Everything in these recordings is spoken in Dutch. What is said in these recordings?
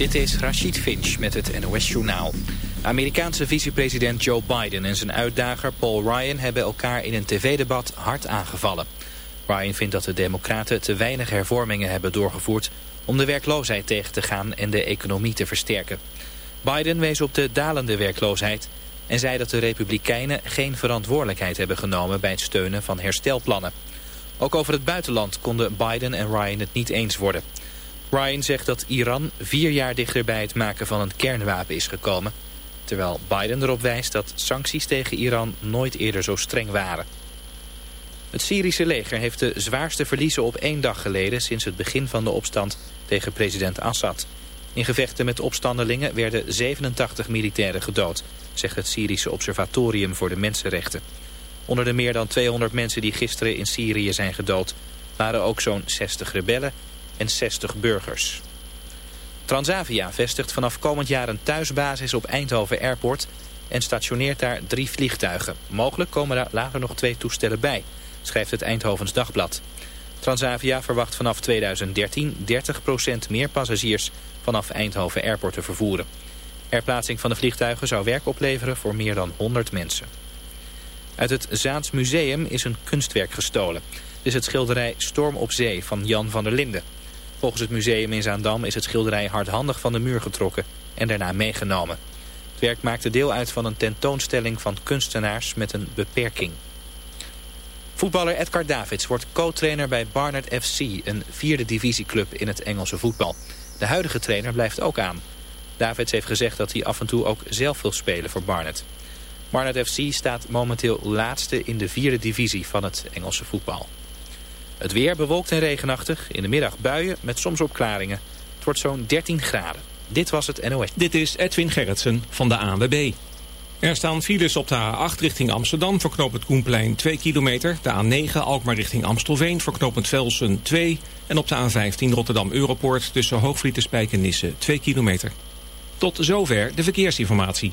Dit is Rashid Finch met het NOS-journaal. Amerikaanse vicepresident Joe Biden en zijn uitdager Paul Ryan... hebben elkaar in een tv-debat hard aangevallen. Ryan vindt dat de democraten te weinig hervormingen hebben doorgevoerd... om de werkloosheid tegen te gaan en de economie te versterken. Biden wees op de dalende werkloosheid... en zei dat de republikeinen geen verantwoordelijkheid hebben genomen... bij het steunen van herstelplannen. Ook over het buitenland konden Biden en Ryan het niet eens worden... Ryan zegt dat Iran vier jaar dichter bij het maken van een kernwapen is gekomen... terwijl Biden erop wijst dat sancties tegen Iran nooit eerder zo streng waren. Het Syrische leger heeft de zwaarste verliezen op één dag geleden... sinds het begin van de opstand tegen president Assad. In gevechten met opstandelingen werden 87 militairen gedood... zegt het Syrische Observatorium voor de Mensenrechten. Onder de meer dan 200 mensen die gisteren in Syrië zijn gedood... waren ook zo'n 60 rebellen en 60 burgers. Transavia vestigt vanaf komend jaar een thuisbasis op Eindhoven Airport... en stationeert daar drie vliegtuigen. Mogelijk komen daar later nog twee toestellen bij, schrijft het Eindhovens Dagblad. Transavia verwacht vanaf 2013 30% meer passagiers vanaf Eindhoven Airport te vervoeren. Herplaatsing van de vliegtuigen zou werk opleveren voor meer dan 100 mensen. Uit het Zaans Museum is een kunstwerk gestolen. Het is het schilderij Storm op Zee van Jan van der Linden. Volgens het museum in Zaandam is het schilderij hardhandig van de muur getrokken en daarna meegenomen. Het werk maakte deel uit van een tentoonstelling van kunstenaars met een beperking. Voetballer Edgar Davids wordt co-trainer bij Barnet FC, een vierde divisieclub in het Engelse voetbal. De huidige trainer blijft ook aan. Davids heeft gezegd dat hij af en toe ook zelf wil spelen voor Barnet. Barnet FC staat momenteel laatste in de vierde divisie van het Engelse voetbal. Het weer bewolkt en regenachtig. In de middag buien met soms opklaringen. Het wordt zo'n 13 graden. Dit was het NOS. Dit is Edwin Gerritsen van de ANWB. Er staan files op de A8 richting Amsterdam voor knooppunt Koenplein 2 kilometer. De A9 Alkmaar richting Amstelveen voor knooppunt Velsen 2. En op de A15 Rotterdam Europoort tussen Hoogvliet en Spijkenisse 2 kilometer. Tot zover de verkeersinformatie.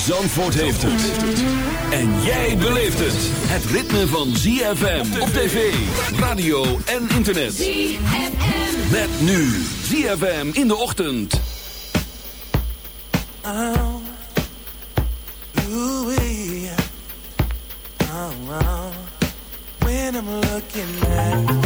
Zandvoort heeft het. En jij beleeft het. Het ritme van ZFM op tv, radio en internet. ZFM. Met nu ZFM in de ochtend. Oh, ooh, yeah. oh, oh. When I'm looking at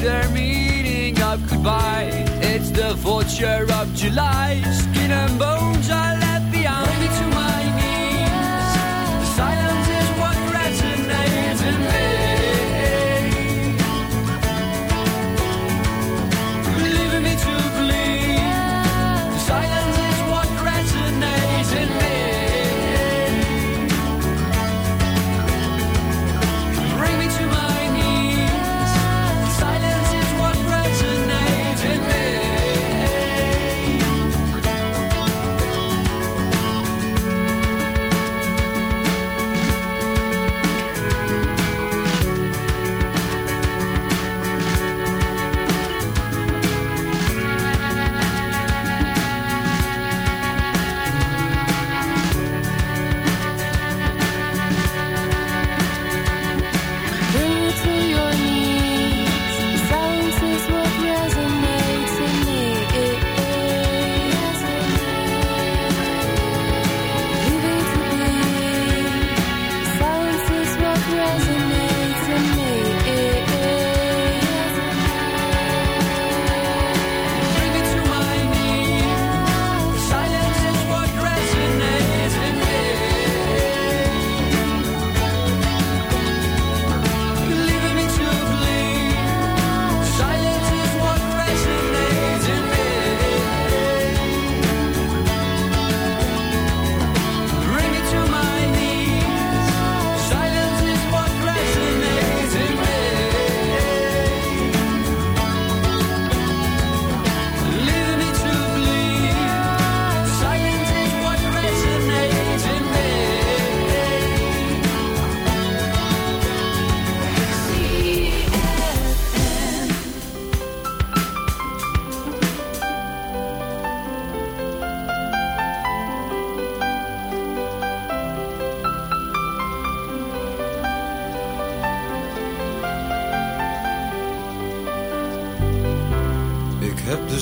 Bitter meaning of goodbye. It's the vulture of July, skin and bones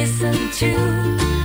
listen, to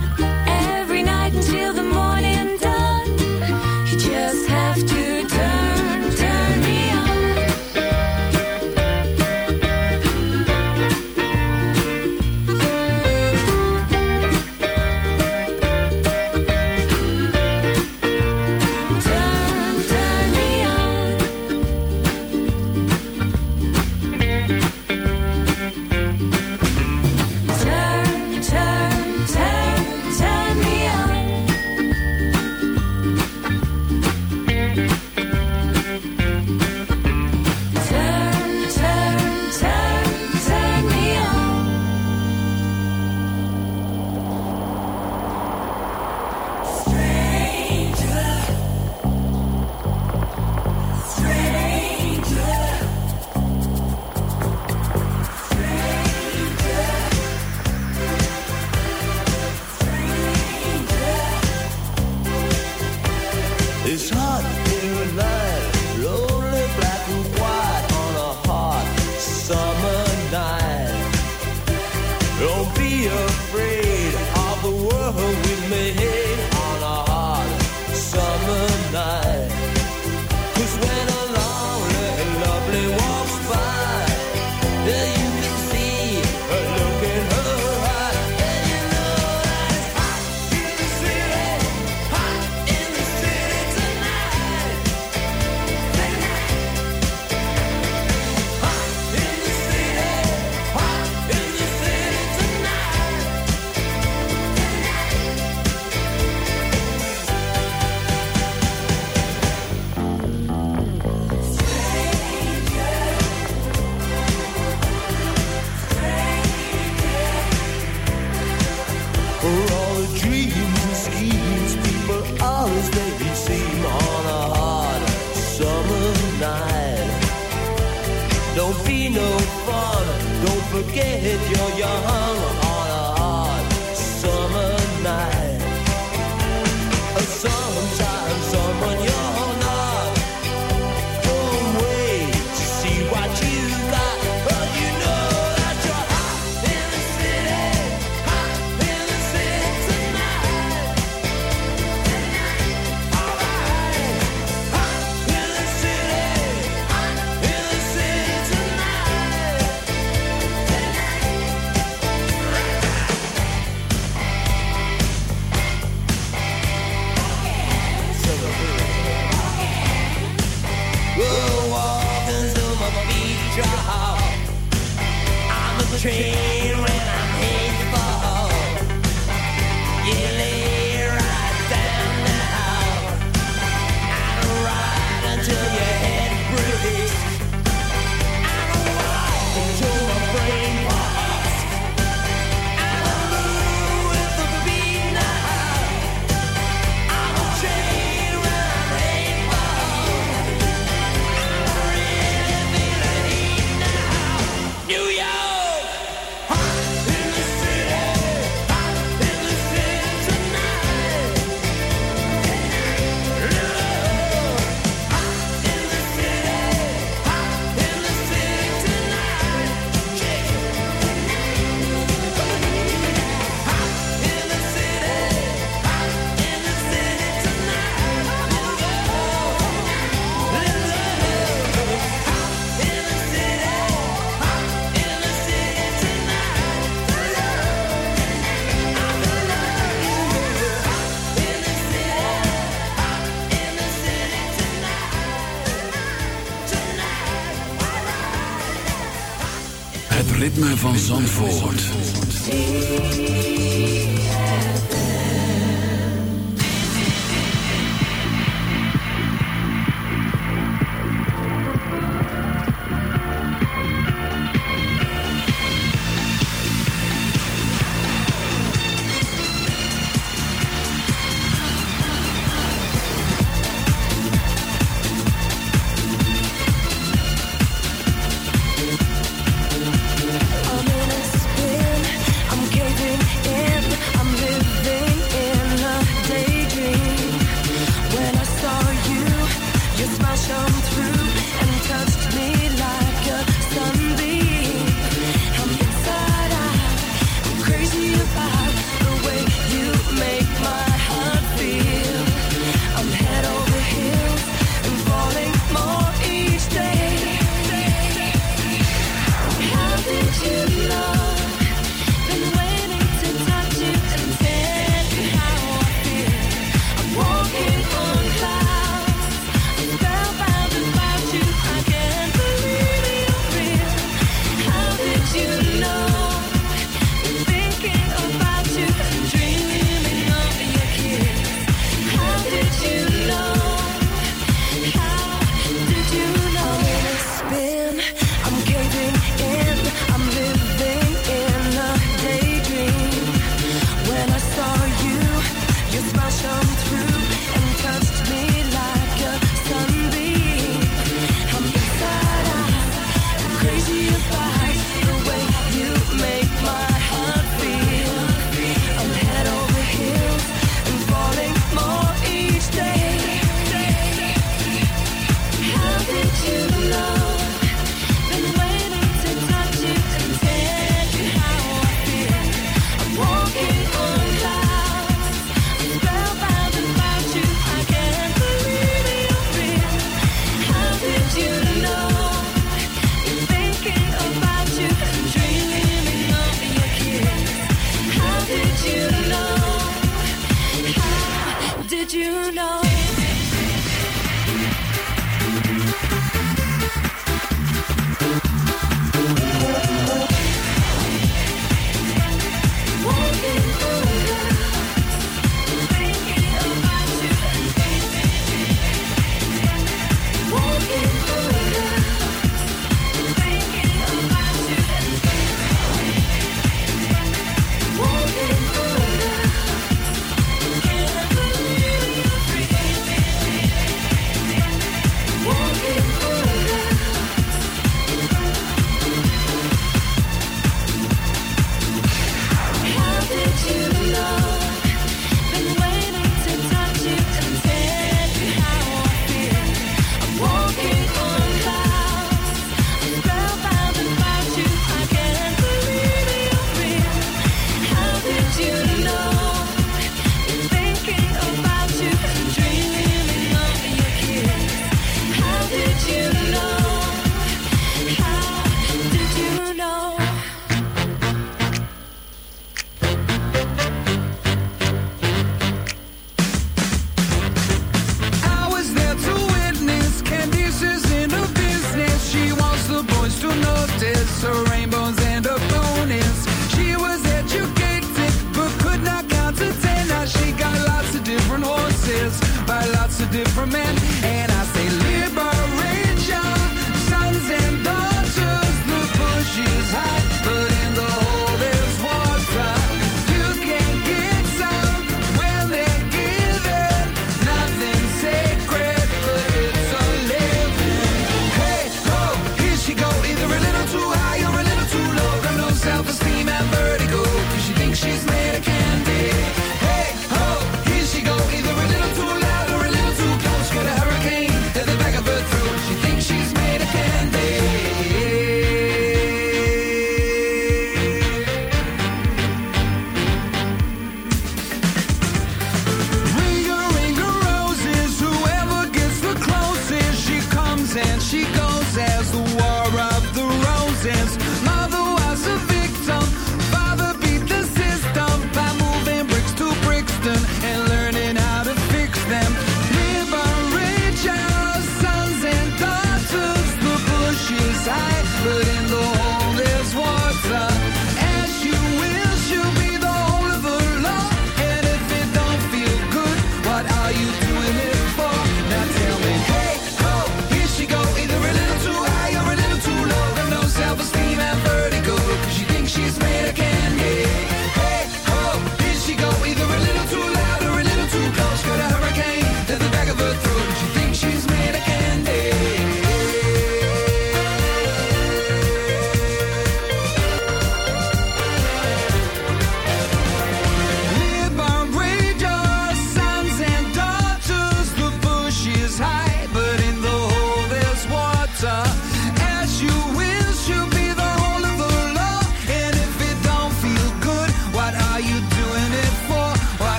you.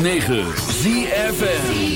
106.9 ZFN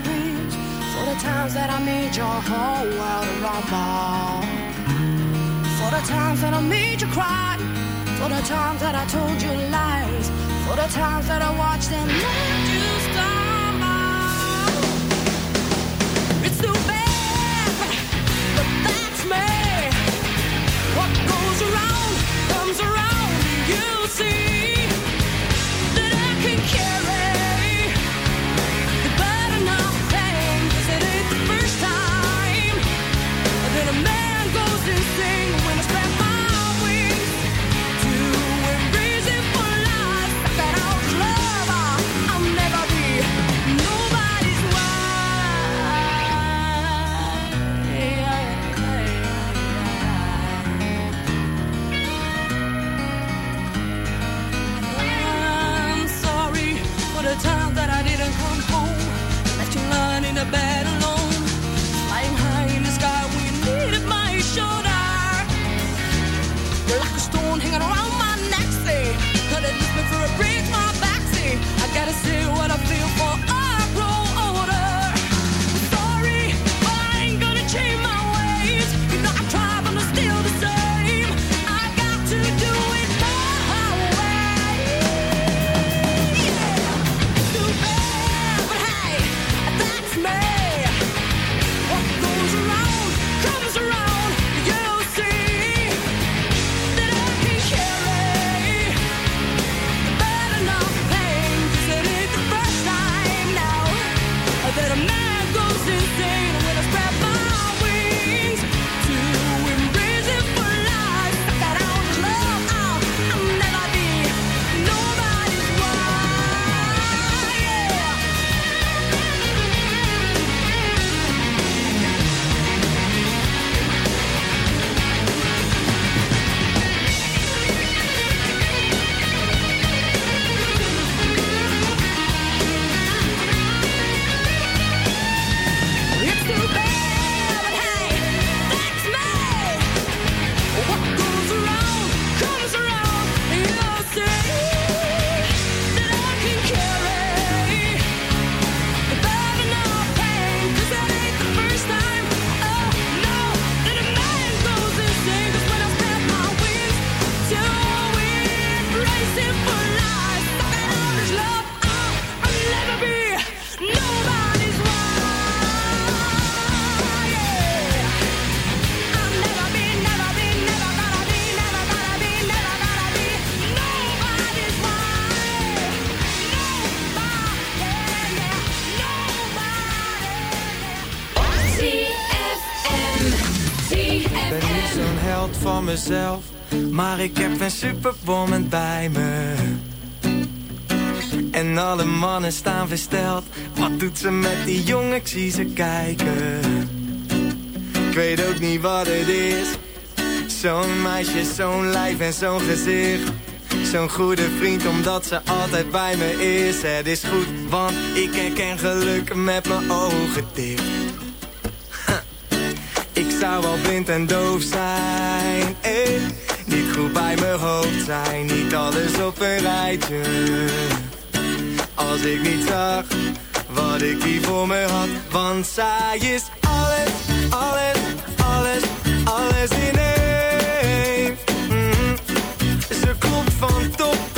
bridge for the times that I made your whole world a rumble. For the times that I made you cry, for the times that I told you lies, for the times that I watched and loved you. Wat doet ze met die jongen? Ik zie ze kijken. Ik weet ook niet wat het is. Zo'n meisje, zo'n lijf en zo'n gezicht. Zo'n goede vriend omdat ze altijd bij me is. Het is goed, want ik herken geluk met mijn ogen dicht. Ik zou wel blind en doof zijn. Eh. Niet goed bij mijn hoofd zijn. Niet alles op een rijtje. Als ik niet zag wat ik hier voor me had. Want zij is alles, alles, alles, alles in één. Mhm. Ze klopt van top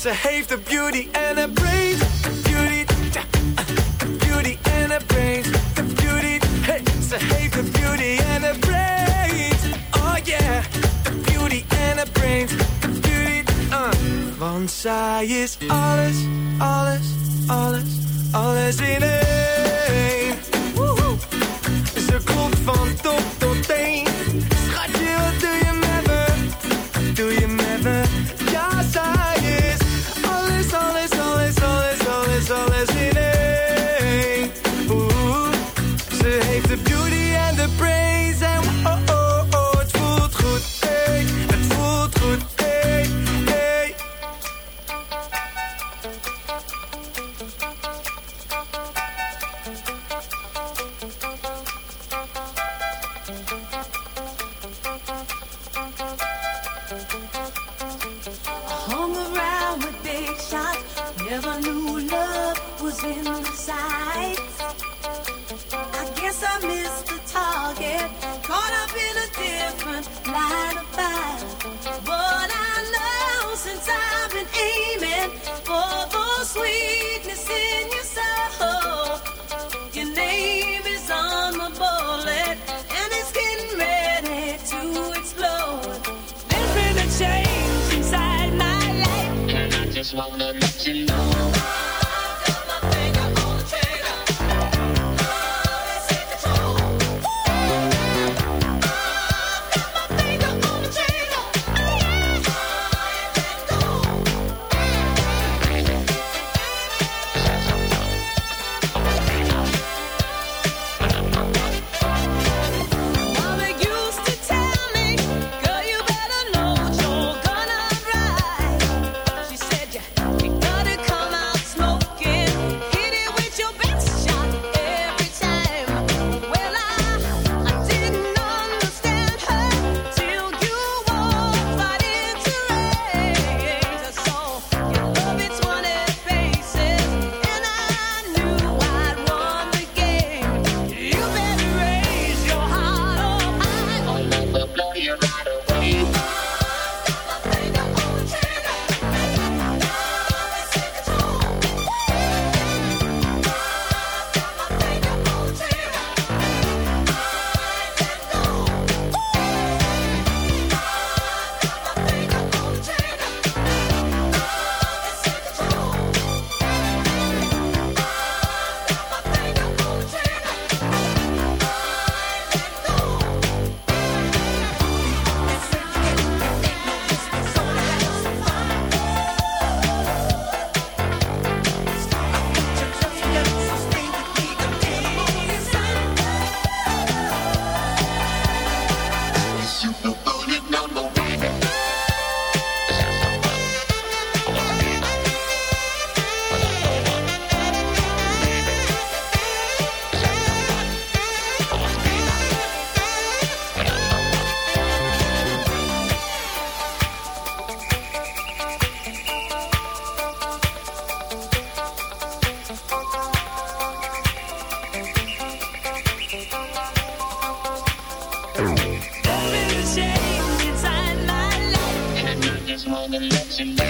Ze heeft de beauty en de praise. Want zij is alles, alles, alles, alles in één. Woehoe. Ze klopt van top Tot